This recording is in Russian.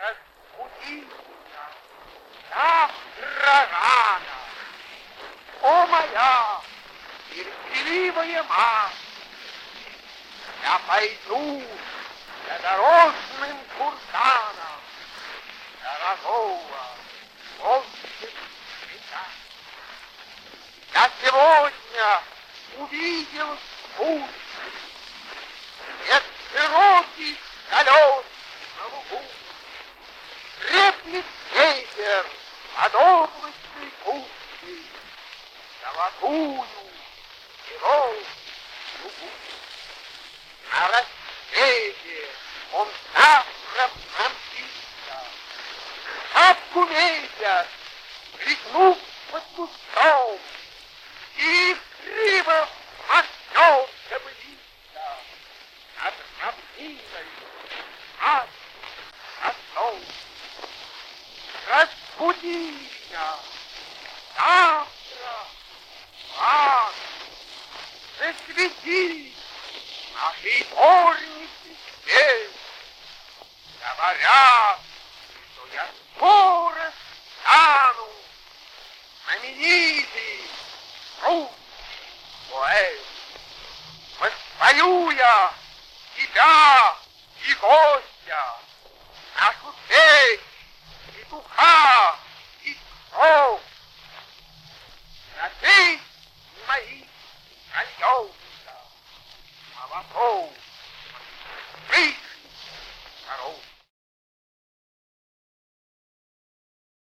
разбуди меня завтра рано. О, моя терпеливая мать, я пойду за дорожным курсаном дорогого цвета. Я сегодня увидел спутник, нет широких колес. Треплет ветер под облачной кучей золотую дугу. На рассвете он завтра промчится, шапку ветер, блеснув под кустом, и криво махнется былица над равниной, над отцом. Разбуди меня завтра, рано, засвети нашей дворнице свет. Говорят, что я скоро стану знаменитый русский поэт. Воспою я тебя и гостя, Adiós, amor.